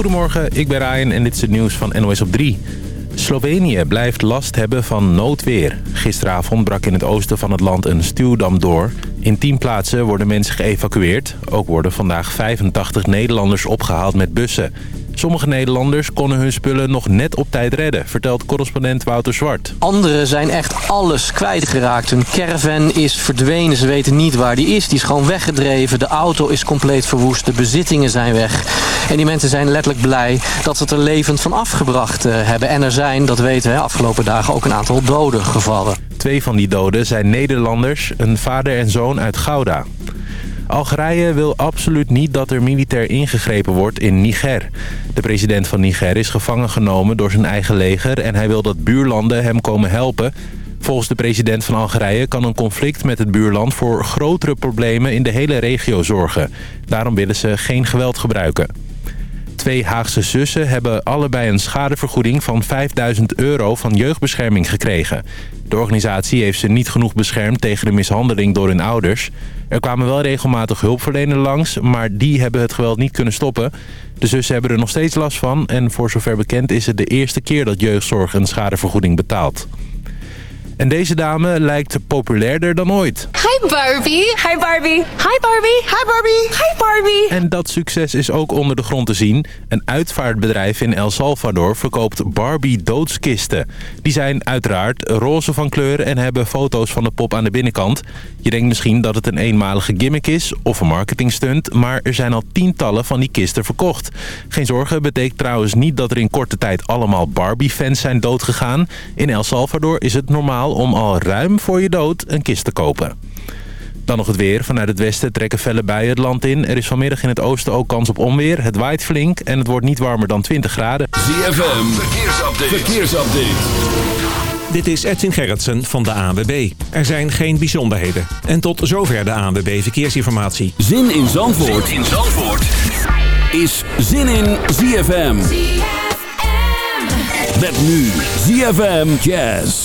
Goedemorgen, ik ben Ryan en dit is het nieuws van NOS op 3. Slovenië blijft last hebben van noodweer. Gisteravond brak in het oosten van het land een stuwdam door. In 10 plaatsen worden mensen geëvacueerd. Ook worden vandaag 85 Nederlanders opgehaald met bussen. Sommige Nederlanders konden hun spullen nog net op tijd redden, vertelt correspondent Wouter Zwart. Anderen zijn echt alles kwijtgeraakt. Hun caravan is verdwenen, ze weten niet waar die is. Die is gewoon weggedreven, de auto is compleet verwoest, de bezittingen zijn weg. En die mensen zijn letterlijk blij dat ze het er levend van afgebracht eh, hebben. En er zijn, dat weten we, afgelopen dagen ook een aantal doden gevallen. Twee van die doden zijn Nederlanders, een vader en zoon uit Gouda. Algerije wil absoluut niet dat er militair ingegrepen wordt in Niger. De president van Niger is gevangen genomen door zijn eigen leger... en hij wil dat buurlanden hem komen helpen. Volgens de president van Algerije kan een conflict met het buurland... voor grotere problemen in de hele regio zorgen. Daarom willen ze geen geweld gebruiken. Twee Haagse zussen hebben allebei een schadevergoeding van 5000 euro van jeugdbescherming gekregen. De organisatie heeft ze niet genoeg beschermd tegen de mishandeling door hun ouders. Er kwamen wel regelmatig hulpverleners langs, maar die hebben het geweld niet kunnen stoppen. De zussen hebben er nog steeds last van en voor zover bekend is het de eerste keer dat jeugdzorg een schadevergoeding betaalt. En deze dame lijkt populairder dan ooit. Hi Barbie. Hi Barbie. Hi Barbie. Hi Barbie. Hi Barbie. En dat succes is ook onder de grond te zien. Een uitvaartbedrijf in El Salvador verkoopt Barbie doodskisten. Die zijn uiteraard roze van kleur en hebben foto's van de pop aan de binnenkant. Je denkt misschien dat het een eenmalige gimmick is of een marketingstunt... maar er zijn al tientallen van die kisten verkocht. Geen zorgen betekent trouwens niet dat er in korte tijd allemaal Barbie-fans zijn doodgegaan. In El Salvador is het normaal om al ruim voor je dood een kist te kopen. Dan nog het weer. Vanuit het westen trekken felle buien het land in. Er is vanmiddag in het oosten ook kans op onweer. Het waait flink en het wordt niet warmer dan 20 graden. ZFM, verkeersupdate. verkeersupdate. Dit is Edwin Gerritsen van de ANWB. Er zijn geen bijzonderheden. En tot zover de ANWB Verkeersinformatie. Zin in Zandvoort, zin in Zandvoort. is Zin in ZFM. ZFM. Met nu ZFM Jazz.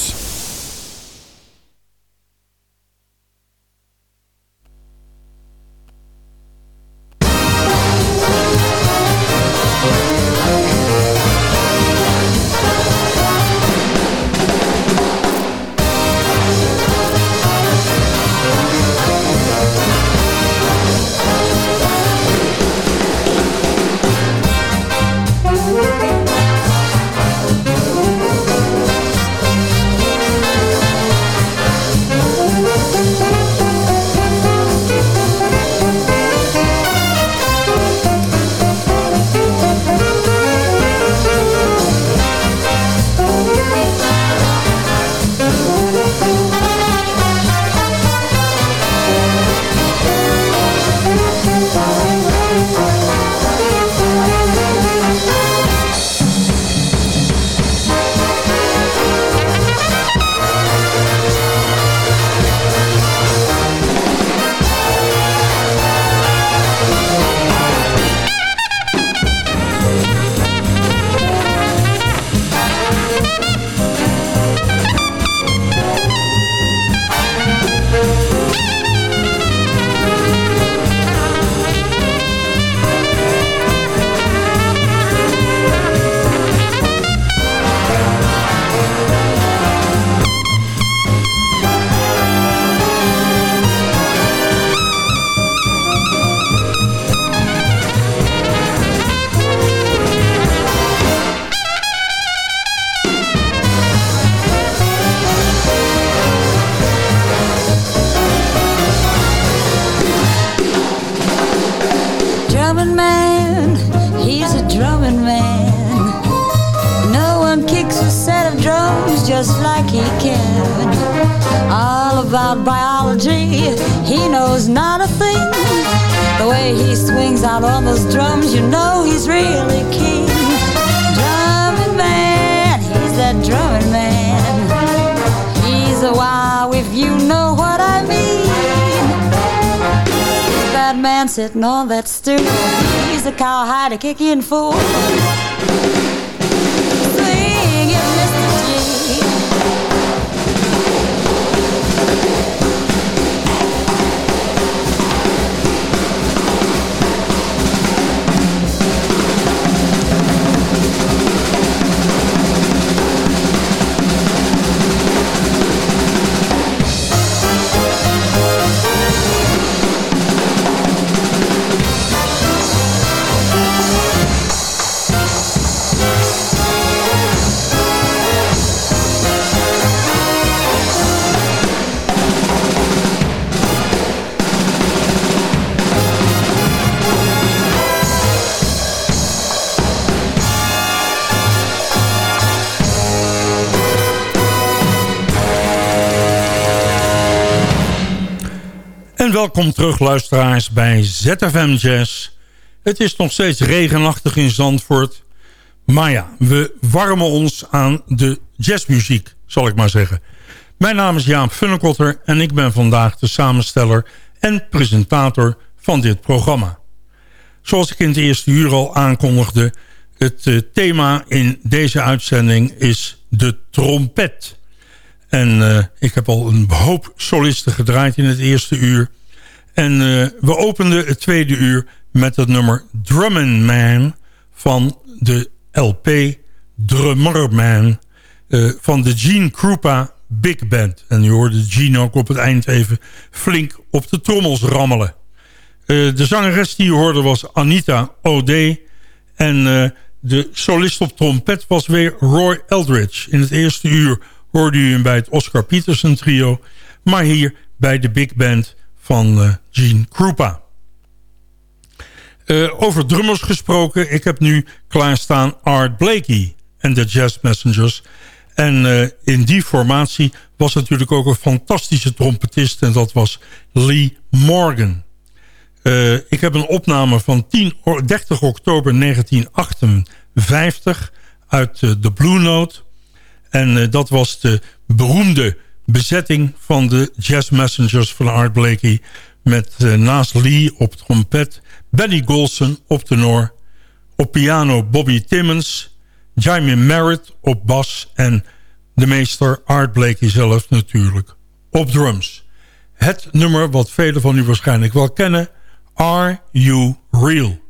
to kick in for welkom terug luisteraars bij ZFM Jazz. Het is nog steeds regenachtig in Zandvoort. Maar ja, we warmen ons aan de jazzmuziek, zal ik maar zeggen. Mijn naam is Jaap Funnekotter en ik ben vandaag de samensteller en presentator van dit programma. Zoals ik in het eerste uur al aankondigde... het eh, thema in deze uitzending is de trompet. En uh, ik heb al een hoop solisten gedraaid in het eerste uur. En uh, we openden het tweede uur met het nummer Drummin' Man... van de LP Drummer Man... Uh, van de Gene Krupa Big Band. En u hoorde Gene ook op het eind even flink op de trommels rammelen. Uh, de zangeres die u hoorde was Anita O'Day. En de solist op trompet was weer Roy Eldridge. In het eerste uur hoorde u hem bij het Oscar Peterson trio. Maar hier bij de big band van uh, Gene Krupa. Uh, over drummers gesproken. Ik heb nu klaarstaan Art Blakey en de Jazz Messengers. En uh, in die formatie was natuurlijk ook een fantastische trompetist. En dat was Lee Morgan. Ik heb een opname van 10, 30 oktober 1958 uit de Blue Note. En dat was de beroemde bezetting van de Jazz Messengers van Art Blakey. Met uh, naast Lee op trompet, Benny Golson op tenor. Op piano Bobby Timmons, Jaime Merritt op bas en de meester Art Blakey zelf natuurlijk op drums. Het nummer wat velen van u waarschijnlijk wel kennen, Are You Real?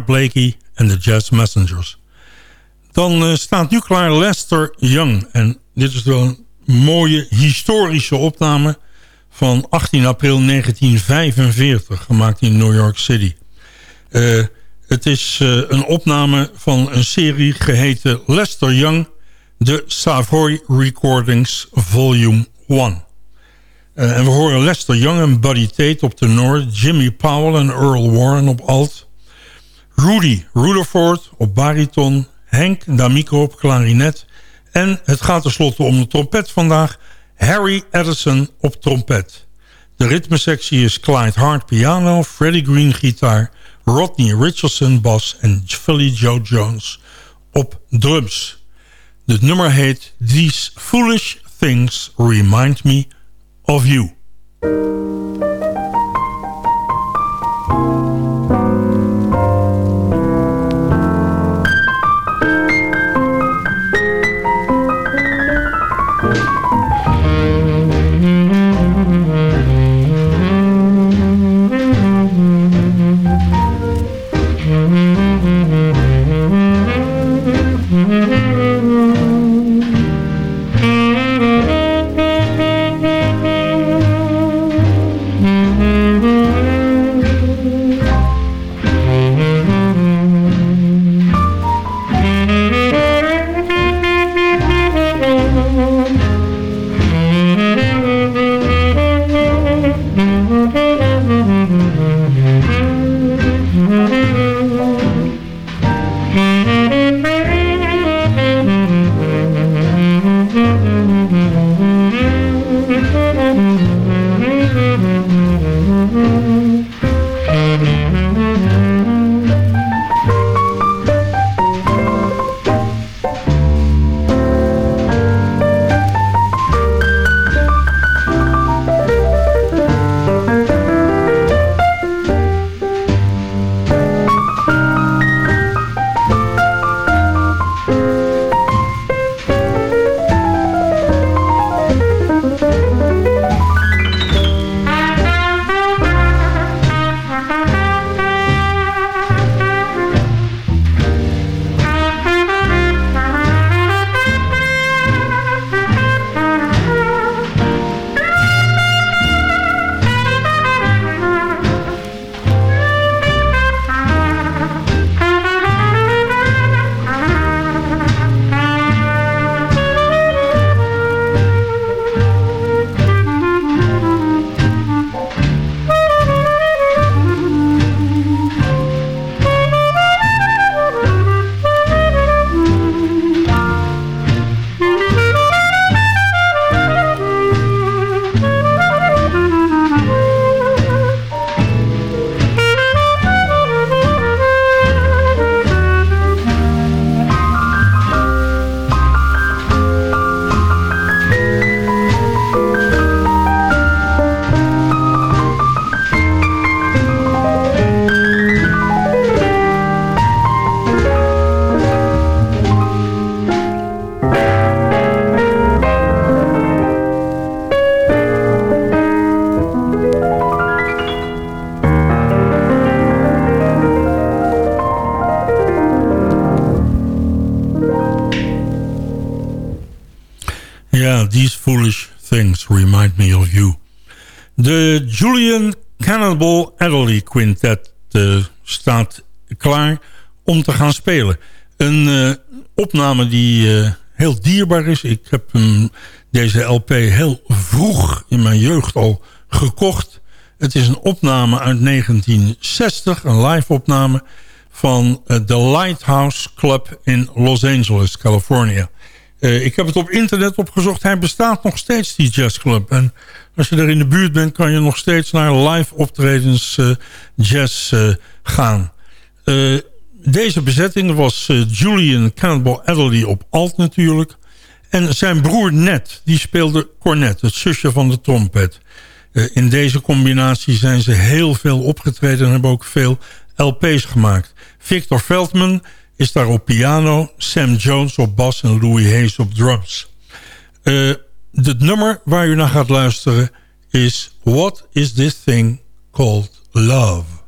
Blakey en de Jazz Messengers. Dan uh, staat nu klaar Lester Young. En dit is wel een mooie historische opname van 18 april 1945, gemaakt in New York City. Uh, het is uh, een opname van een serie geheten Lester Young... de Savoy Recordings Volume 1. Uh, en we horen Lester Young en Buddy Tate op de Noord... Jimmy Powell en Earl Warren op alt... Rudy Rutherford op bariton... Henk D'Amico op klarinet... en het gaat tenslotte om de trompet vandaag... Harry Edison op trompet. De ritmesectie is Clyde Hart piano, Freddie Green gitaar... Rodney Richardson bas en Philly Joe Jones op drums. Het nummer heet These Foolish Things Remind Me of You. Klaar om te gaan spelen. Een uh, opname die uh, heel dierbaar is. Ik heb deze LP heel vroeg in mijn jeugd al gekocht. Het is een opname uit 1960, een live opname van de Lighthouse Club in Los Angeles, California. ik heb het op internet opgezocht. Hij bestaat nog steeds, die jazzclub. En als je er in de buurt bent, kan je nog steeds naar live optredens jazz gaan. Uh, deze bezetting was Julian Cannonball Adderley op alt natuurlijk. En zijn broer Ned, die speelde cornet, het zusje van de trompet. in deze combinatie zijn ze heel veel opgetreden en hebben ook veel LP's gemaakt. Victor Veldman is daar op piano, Sam Jones op bas en Louis Hayes op drums. Het nummer waar u naar gaat luisteren is What is this thing called love?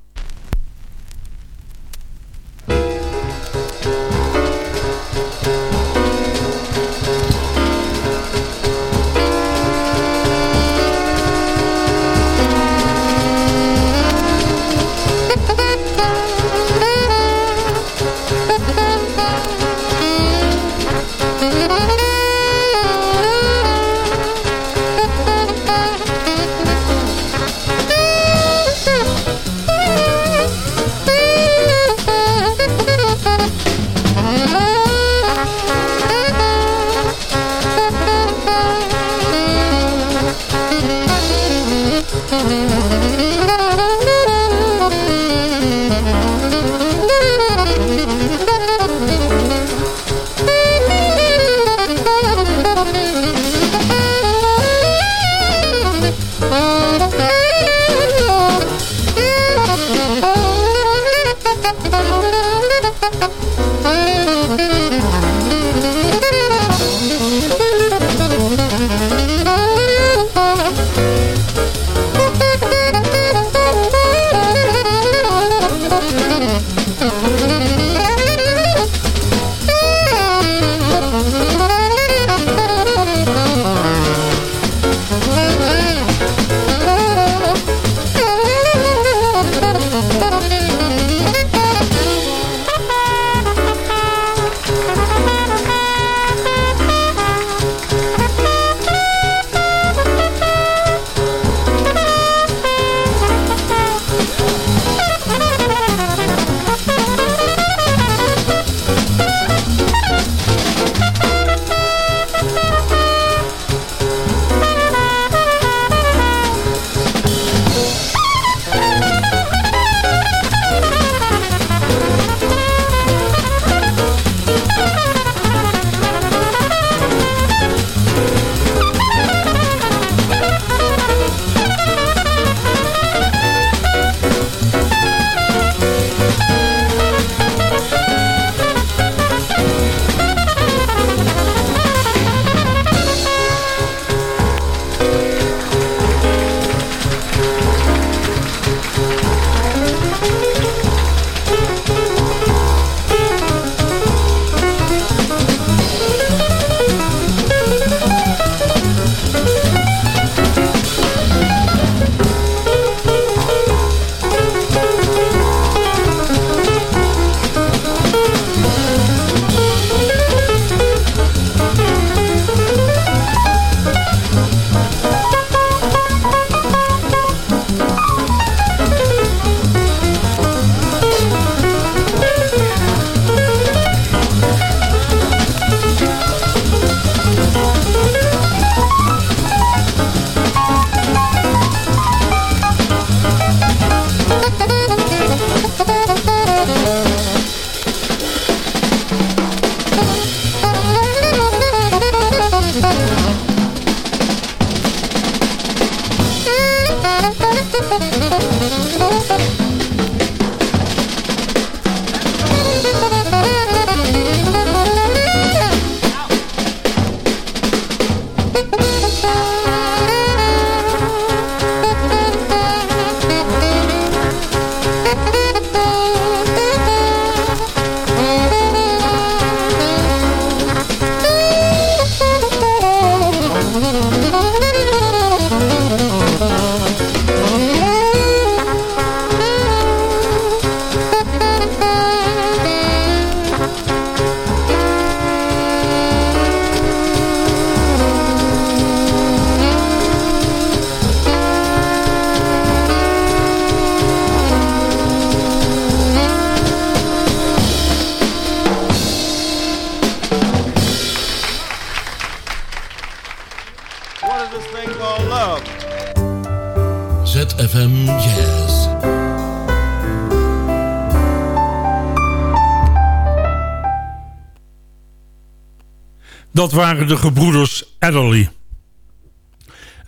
Waren de gebroeders Adderley.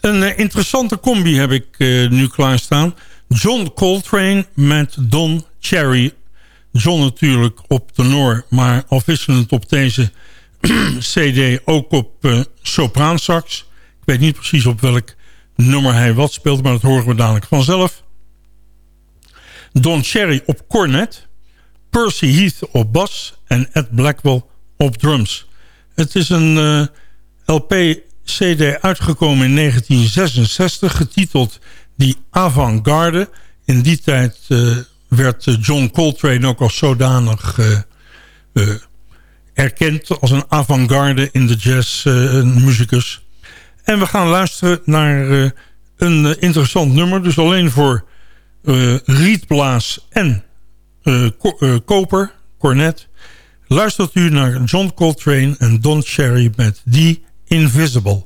Een uh, interessante combi heb ik uh, nu klaarstaan. John Coltrane met Don Cherry. John natuurlijk op tenor, maar afwisselend op deze cd ook op uh, sopraansax. Ik weet niet precies op welk nummer hij wat speelt, maar dat horen we dadelijk vanzelf. Don Cherry op cornet. Percy Heath op bas en Ed Blackwell op drums. Het is een uh, LP-CD uitgekomen in 1966, getiteld Die Avant-Garde. In die tijd uh, werd John Coltrane ook als zodanig uh, erkend als een avant-garde in de jazzmuzikus. En we gaan luisteren naar een interessant nummer. Dus alleen voor rietblaas en ko koper, cornet. Luistert u naar John Coltrane en Don Cherry met The Invisible.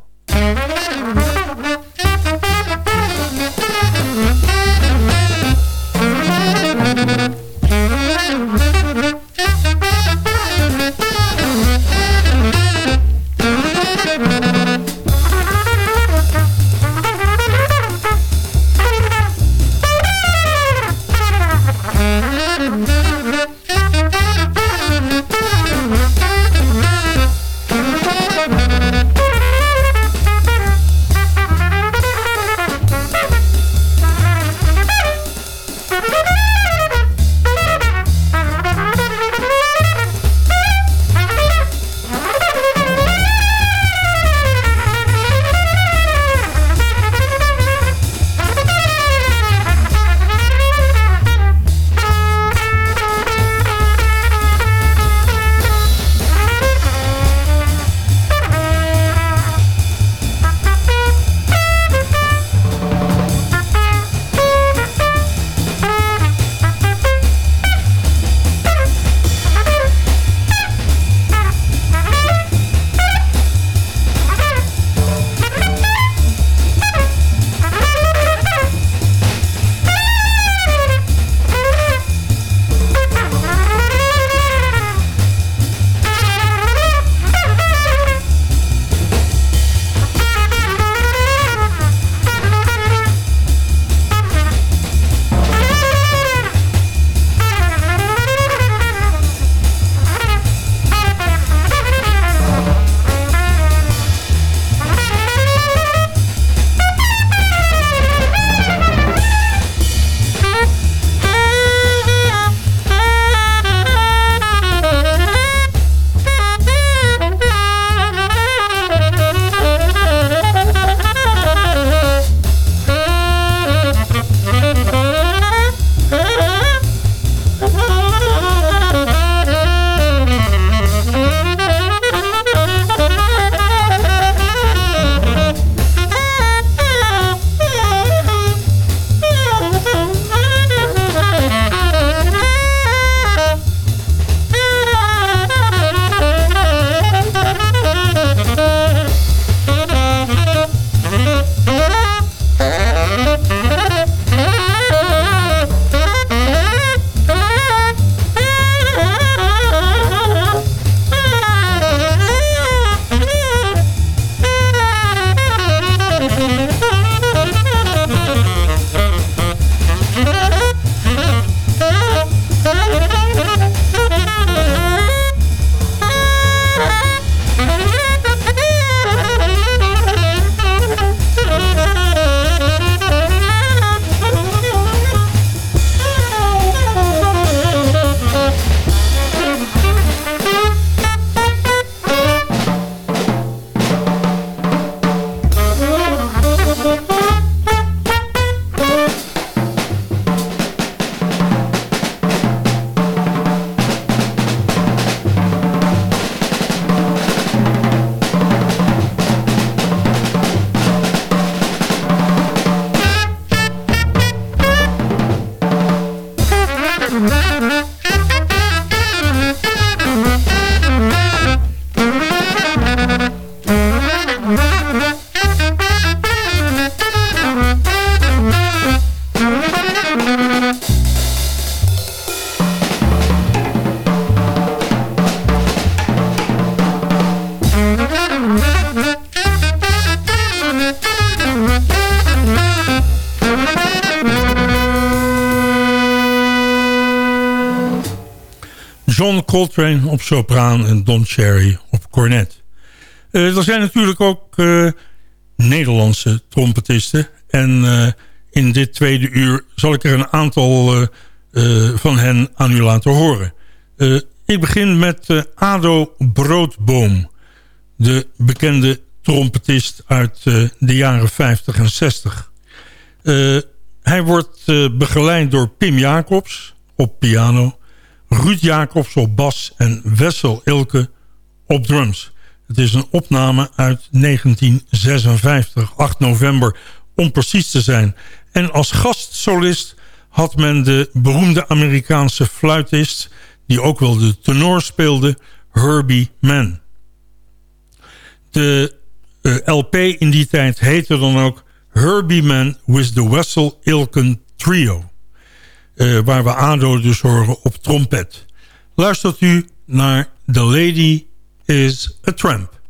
Coltrane op sopraan en Don Cherry op cornet. Uh, er zijn natuurlijk ook uh, Nederlandse trompetisten. En uh, in dit tweede uur zal ik er een aantal van hen aan u laten horen. ik begin met Ado Broodboom. De bekende trompetist uit de jaren 50 en 60. hij wordt begeleid door Pim Jacobs op piano... Ruud Jacobs op bas en Wessel Ilke op drums. Het is een opname uit 1956, 8 november om precies te zijn. En als gastsolist had men de beroemde Amerikaanse fluitist... die ook wel de tenor speelde, Herbie Mann. De eh, LP in die tijd heette dan ook Herbie Mann with the Wessel Ilken Trio. Uh, waar we ADO dus horen op trompet. Luistert u naar The Lady is a Tramp.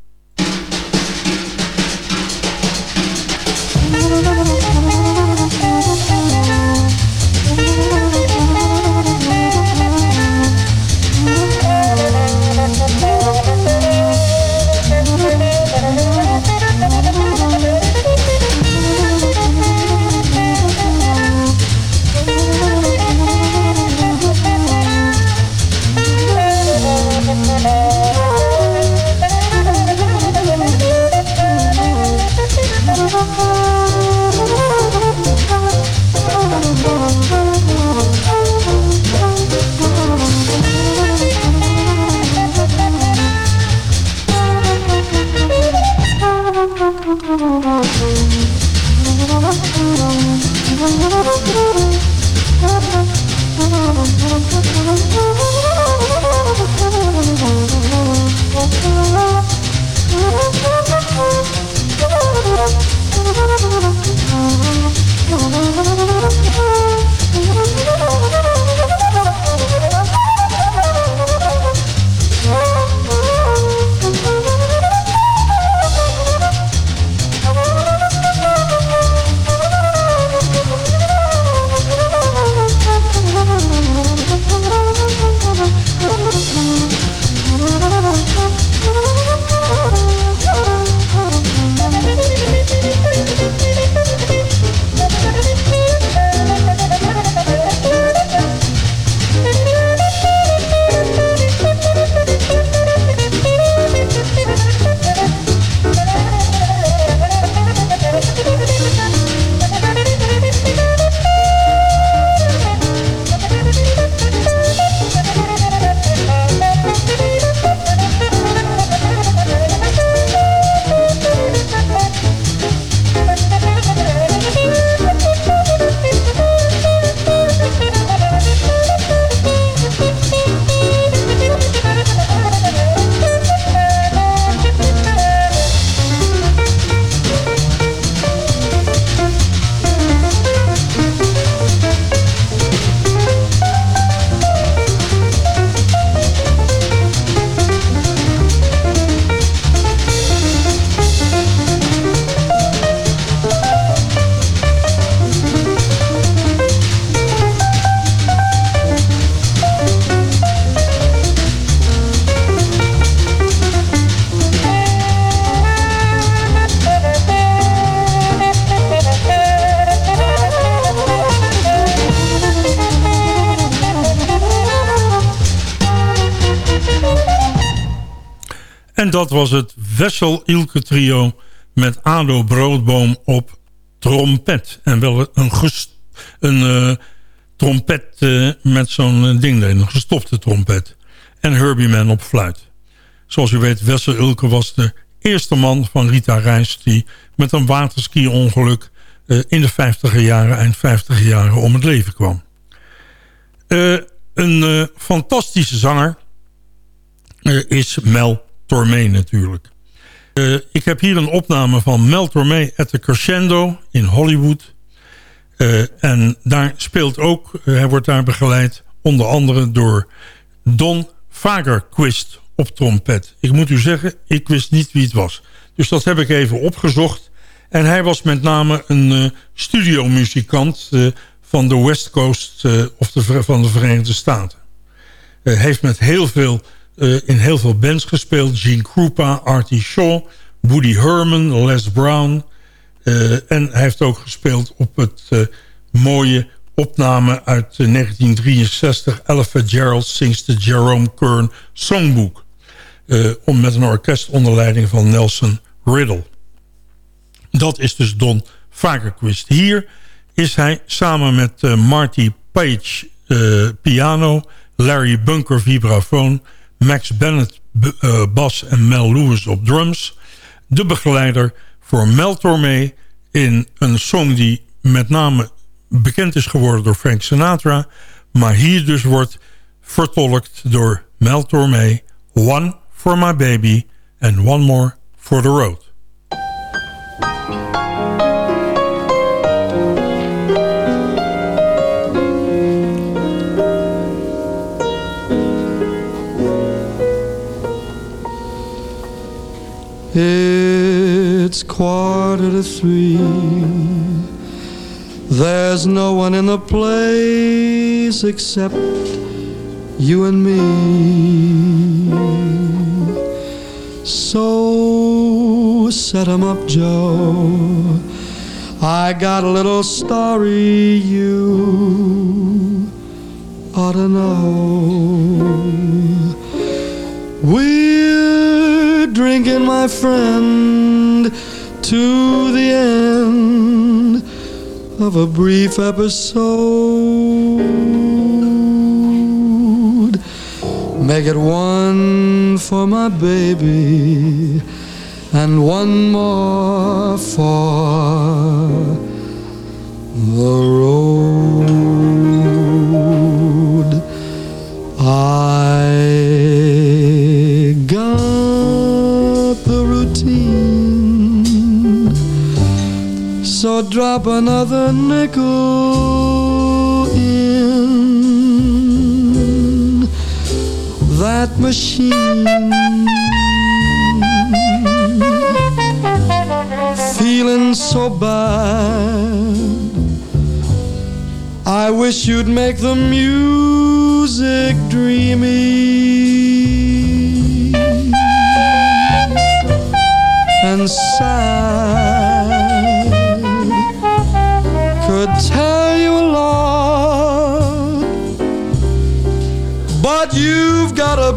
Was het Wessel Ilke trio met Ado Broodboom op trompet. En wel een, een uh, trompet uh, met zo'n eh, ding erin, een gestopte trompet. En Herbie Man op fluit. Zoals u weet, Wessel Ilke was de eerste man van Rita Reis... die met een waterski-ongeluk in de 50 jaren, eind 50 jaren, om het leven kwam. een fantastische zanger is Mel Tormé natuurlijk. Uh, ik heb hier een opname van Mel Tormé at the Crescendo in Hollywood. en daar speelt ook, hij wordt daar begeleid onder andere door Don Fagerquist op trompet. Ik moet u zeggen, ik wist niet wie het was. Dus dat heb ik even opgezocht. En hij was met name een studiomuzikant van de West Coast of van de Verenigde Staten. Heeft met heel veel, in heel veel bands gespeeld. Gene Krupa, Artie Shaw, Woody Herman, Les Brown. en hij heeft ook gespeeld op het mooie opname uit 1963. Ella Fitzgerald sings de Jerome Kern Songbook. om met een orkest onder leiding van Nelson Riddle. Dat is dus Don Fagerquist. Hier is hij samen met Marty Page piano... Larry Bunker vibrafoon... Max Bennett uh, bas en Mel Lewis op drums... de begeleider voor Mel Tormé... in een song die met name bekend is geworden door Frank Sinatra... maar hier dus wordt vertolkt door Mel Tormé... One for my baby and one more for the road. It's quarter to three. There's no one in the place except you and me. So set 'em up, Joe. I got a little story you ought to know. We're drinking, my friend, to the end of a brief episode. Make it one for my baby and one more for the road. I got so drop another nickel in that machine. feeling so bad. I wish you'd make the music dreamy and sad.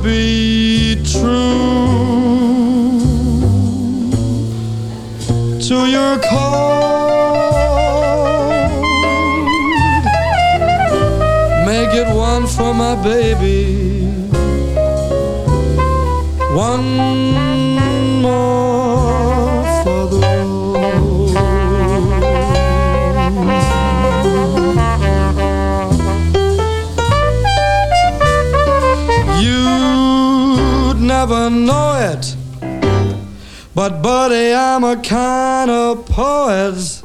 Be true to your code. Make it one for my baby, one more but buddy, I'm a kind of poet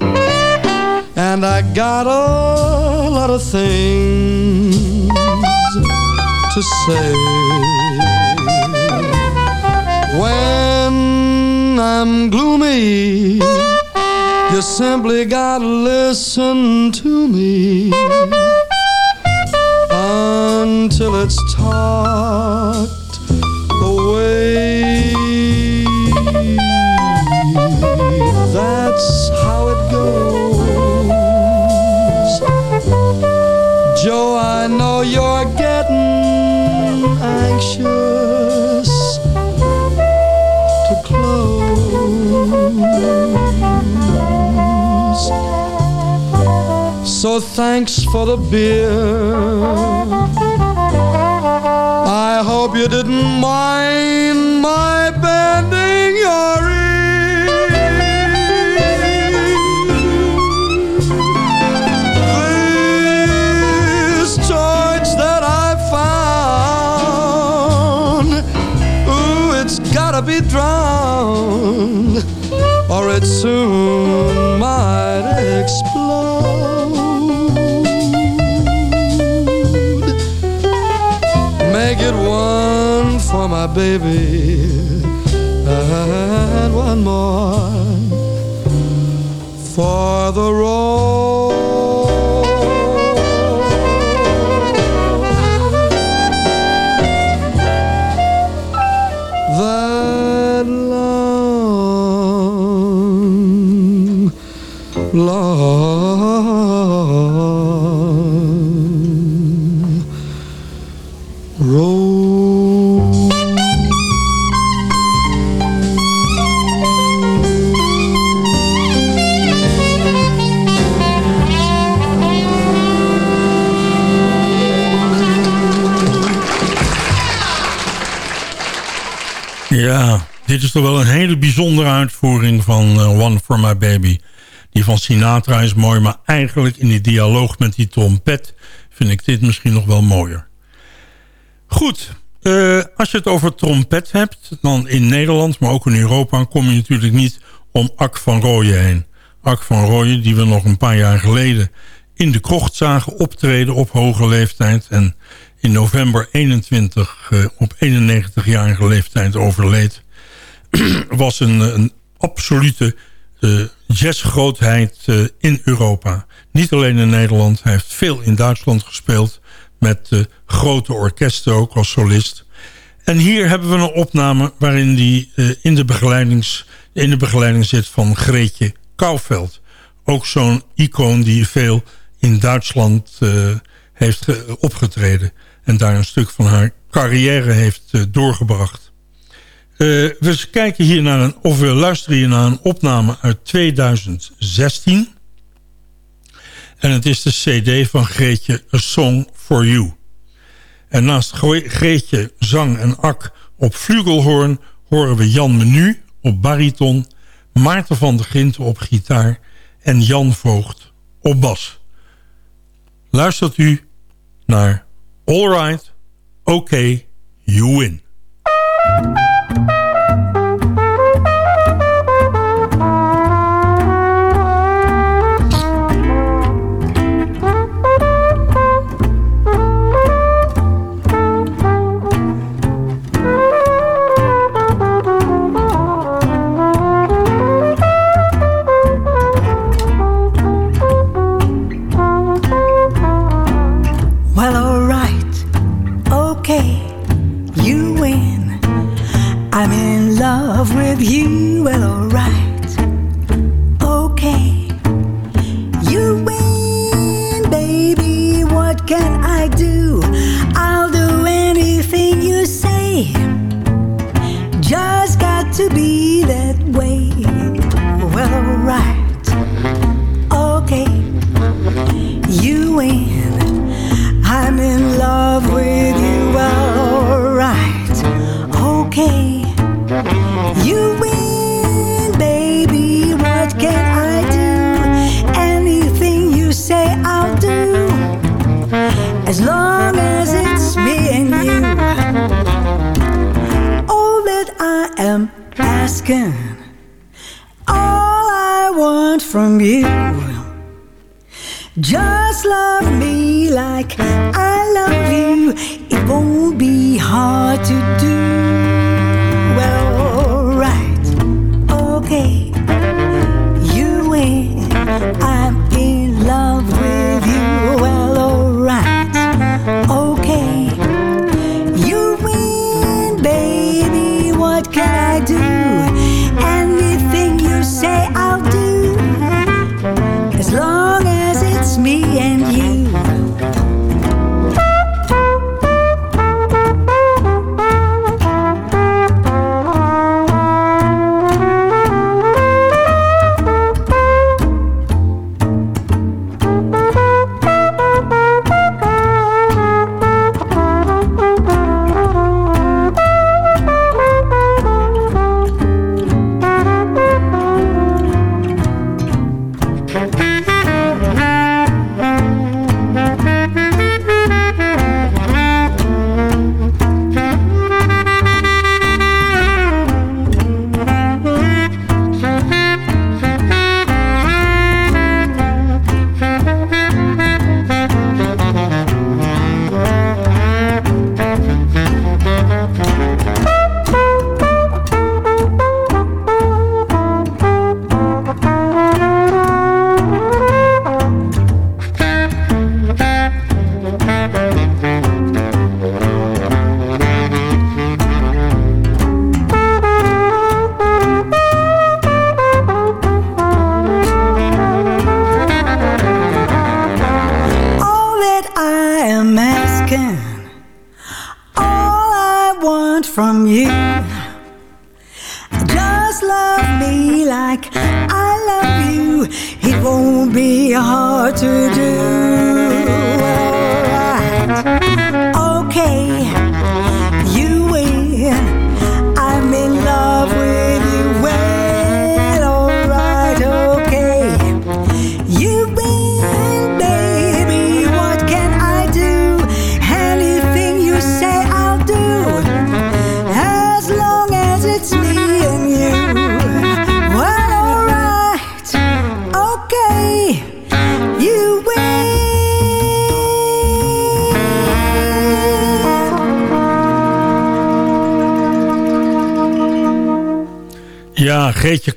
And I got a lot of things to say. When I'm gloomy You simply gotta listen to me Until it's talked away anxious to close. So thanks for the beer. I hope you didn't mind my bending your baby, and one more for the road. Ja, dit is toch wel een hele bijzondere uitvoering van eh, One for My Baby. Die van Sinatra is mooi, maar eigenlijk in die dialoog met die trompet... vind ik dit misschien nog wel mooier. Goed, eh, als je het over trompet hebt... dan in Nederland, maar ook in Europa... kom je natuurlijk niet om Ak van Rooyen heen. Ak van Rooyen, die we nog een paar jaar geleden... in de krocht zagen optreden op hoge leeftijd... en in november 21 uh, op 91-jarige leeftijd overleed... was een, absolute uh, jazzgrootheid uh, in Europa. Niet alleen in Nederland, hij heeft veel in Duitsland gespeeld... met grote orkesten ook als solist. En hier hebben we een opname waarin hij in, de begeleidings, in de begeleiding zit van Greetje Kouwveld. Ook zo'n icoon die veel in Duitsland heeft opgetreden en daar een stuk van haar carrière heeft uh, doorgebracht. Uh, we kijken hier naar een, of we luisteren hier naar een opname uit 2016. En het is de cd van Greetje A Song For You. En naast Greetje, zang en ak op flugelhoorn... horen we Jan Menu op bariton... Maarten van der Ginten op gitaar... en Jan Voogd op bas. Luistert u naar All right, okay, you win.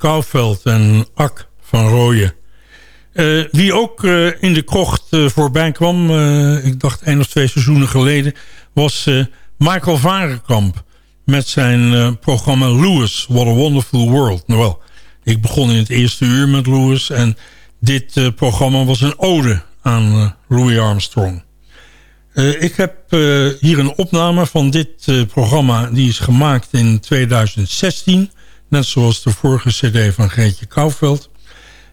Kouwveld en Ak van Rooyen. Eh, wie ook eh, in de krocht eh, voorbij kwam, ik dacht één of twee seizoenen geleden, was Michael Varenkamp met zijn programma Lewis, What a Wonderful World. Nou wel, ik begon in het eerste uur met Lewis en dit programma was een ode aan Louis Armstrong. ik heb hier een opname van dit programma, die is gemaakt in 2016 Net zoals de vorige cd van Greetje Kouwveld.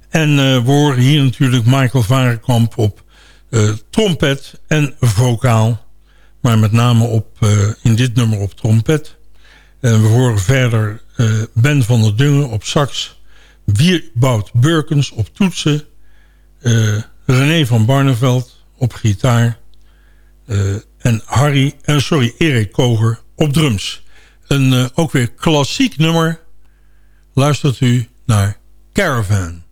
En uh, we horen hier natuurlijk Michael Varenkamp op uh, trompet en vocaal. Maar met name op, uh, in dit nummer op trompet. En we horen verder Ben van der Dungen op sax. Wierbout Burkens op toetsen. René van Barneveld op gitaar. en Harry, sorry, Erik Koger op drums. Een ook weer klassiek nummer luistert u naar Caravan.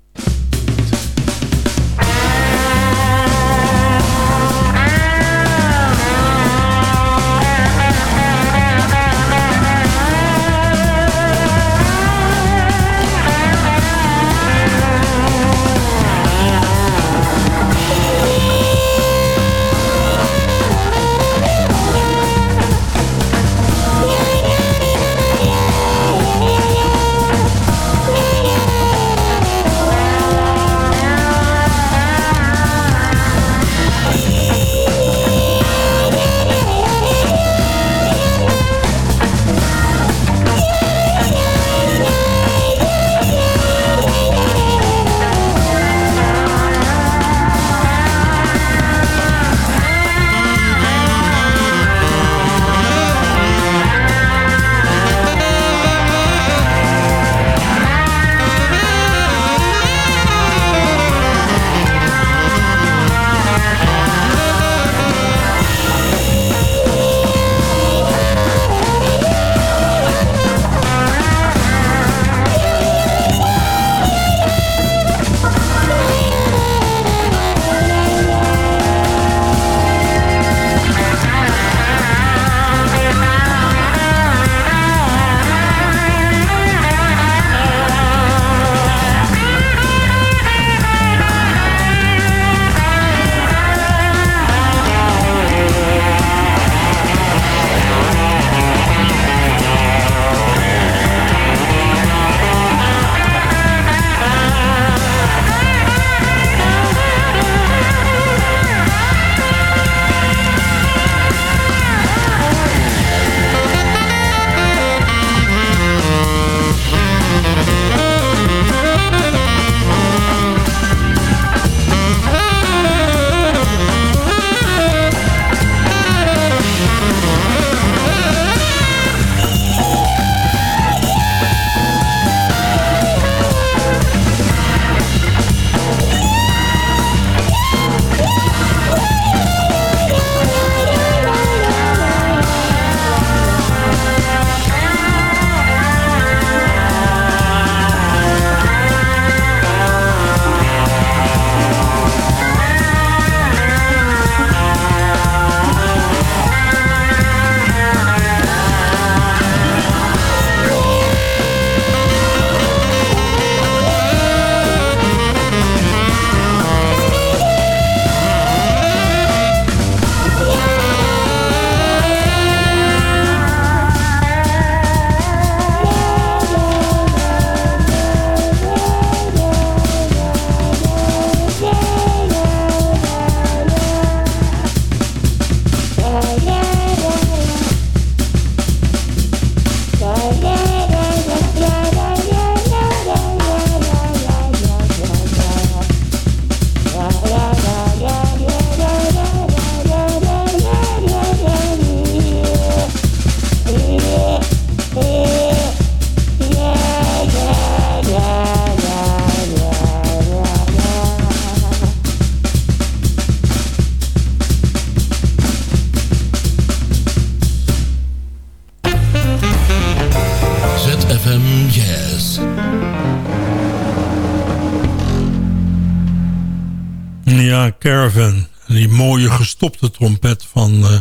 Die mooie gestopte trompet van uh,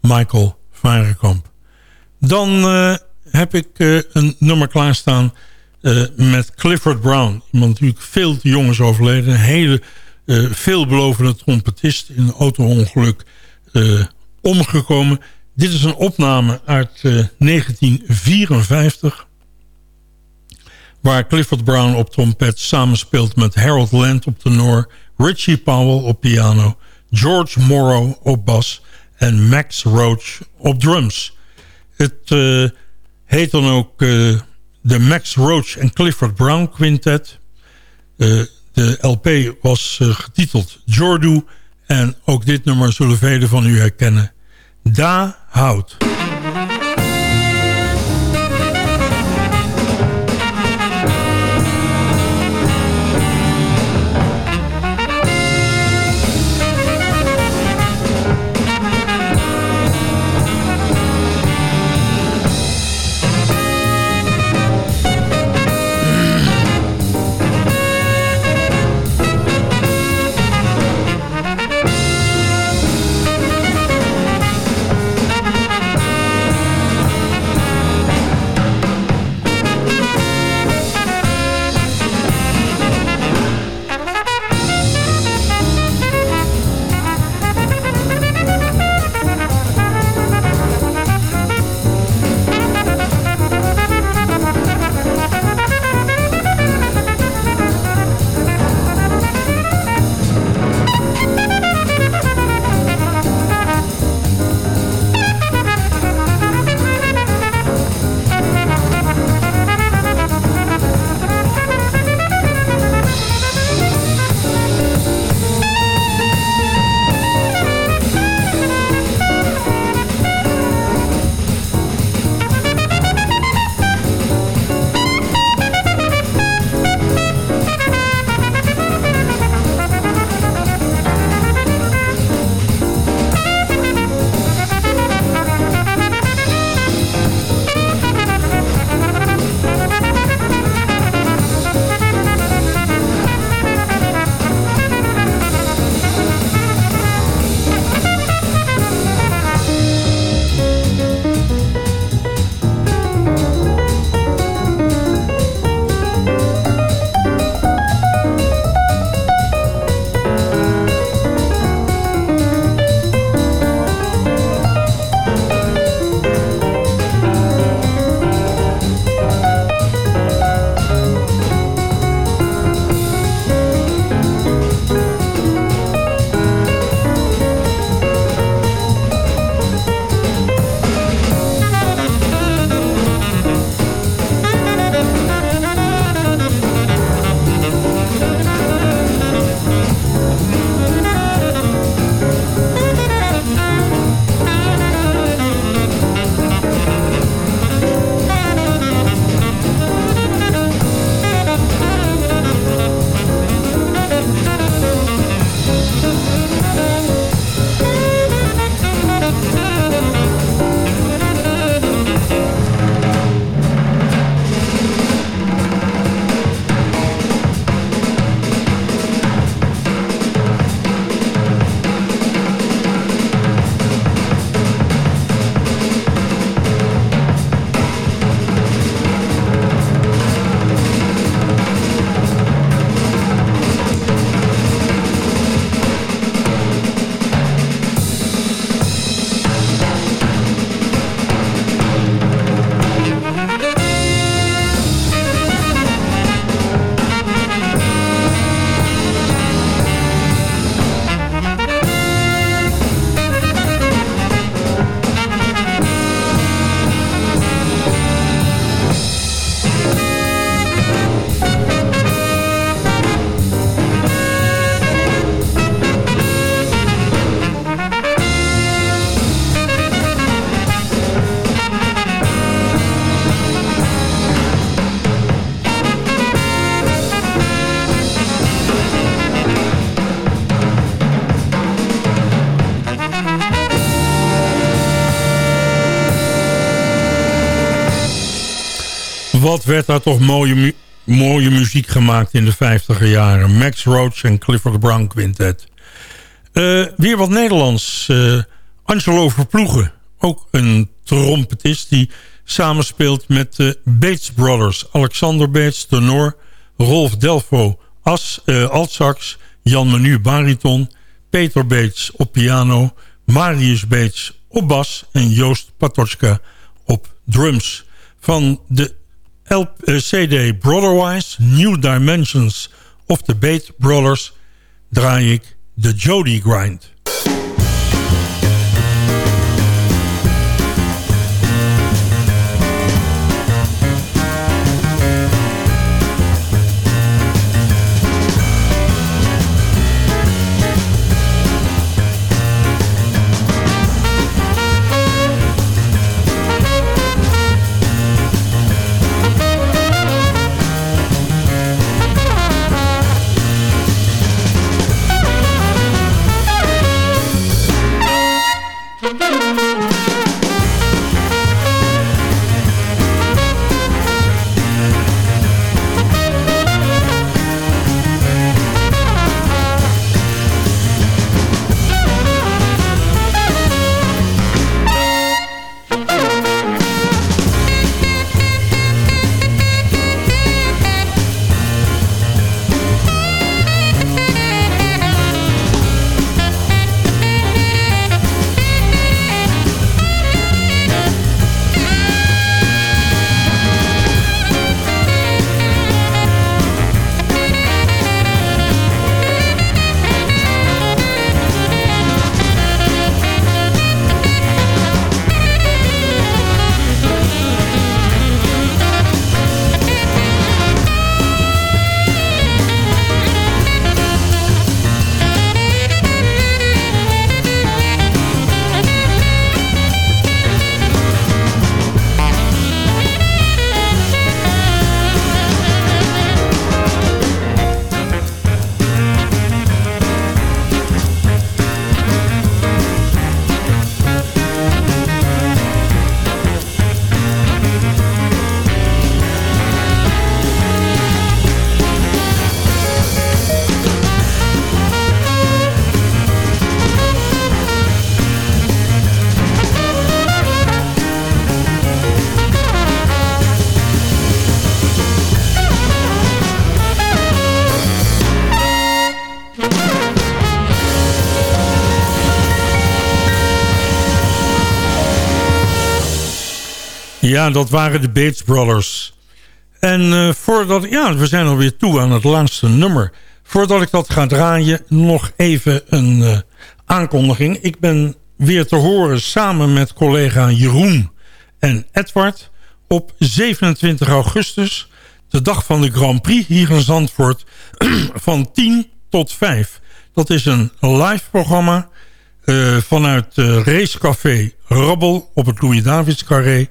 Michael Varenkamp. Dan uh, heb ik uh, een nummer klaarstaan met Clifford Brown. Iemand natuurlijk veel te jong is overleden. Een hele veelbelovende trompetist in een auto-ongeluk omgekomen. Dit is een opname uit 1954 waar Clifford Brown op trompet samenspeelt met Harold Land op tenor, Richie Powell op piano, George Morrow op bas en Max Roach op drums. Het uh, heet dan ook uh, de Max Roach en Clifford Brown Quintet. Uh, de LP was getiteld Jordu en ook dit nummer zullen velen van u herkennen. Da Hout. Wat werd daar toch mooie, mooie muziek gemaakt in de 50 jaren. Max Roach en Clifford Brown Quintet. Uh, weer wat Nederlands. Uh, Angelo Verploegen, ook een trompetist... die samenspeelt met de Bates Brothers. Alexander Bates, tenor, Rolf Delfo, as, uh, altsax... Jan Menu, bariton, Peter Bates op piano... Marius Bates op bas en Joost Patochka op drums. Van de LP, CD Brotherwise, New Dimensions of the Bates Brothers... draai ik de Jody Grind. Ja, dat waren de Bates Brothers. En uh, voordat... Ja, we zijn alweer toe aan het laatste nummer. Voordat ik dat ga draaien, nog even een uh, aankondiging. Ik ben weer te horen samen met collega Jeroen en Edward... op 27 augustus, de dag van de Grand Prix hier in Zandvoort... van 10 tot 5. Dat is een live programma... Uh, vanuit Racecafé Rabbel op het Louis-Davids Carré.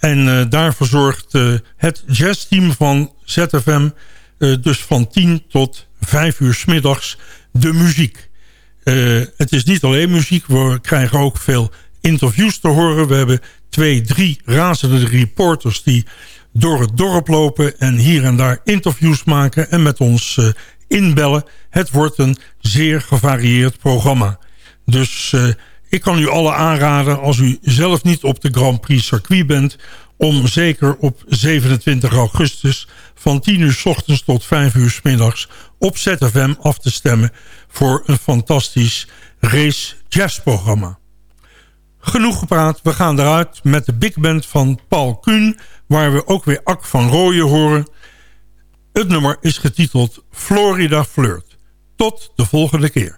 En uh, daarvoor zorgt uh, het jazzteam van ZFM uh, dus van 10 tot 5 uur s middags de muziek. het is niet alleen muziek, we krijgen ook veel interviews te horen. We hebben twee, drie razende reporters die door het dorp lopen... en hier en daar interviews maken en met ons inbellen. Het wordt een zeer gevarieerd programma. Dus ik kan u alle aanraden als u zelf niet op de Grand Prix circuit bent... om zeker op 27 augustus van 10 uur s ochtends tot 5 uur s middags... op ZFM af te stemmen voor een fantastisch race jazzprogramma. Genoeg gepraat, we gaan eruit met de big band van Paul Kuhn... waar we ook weer Ak van Rooyen horen. Het nummer is getiteld Florida Flirt. Tot de volgende keer.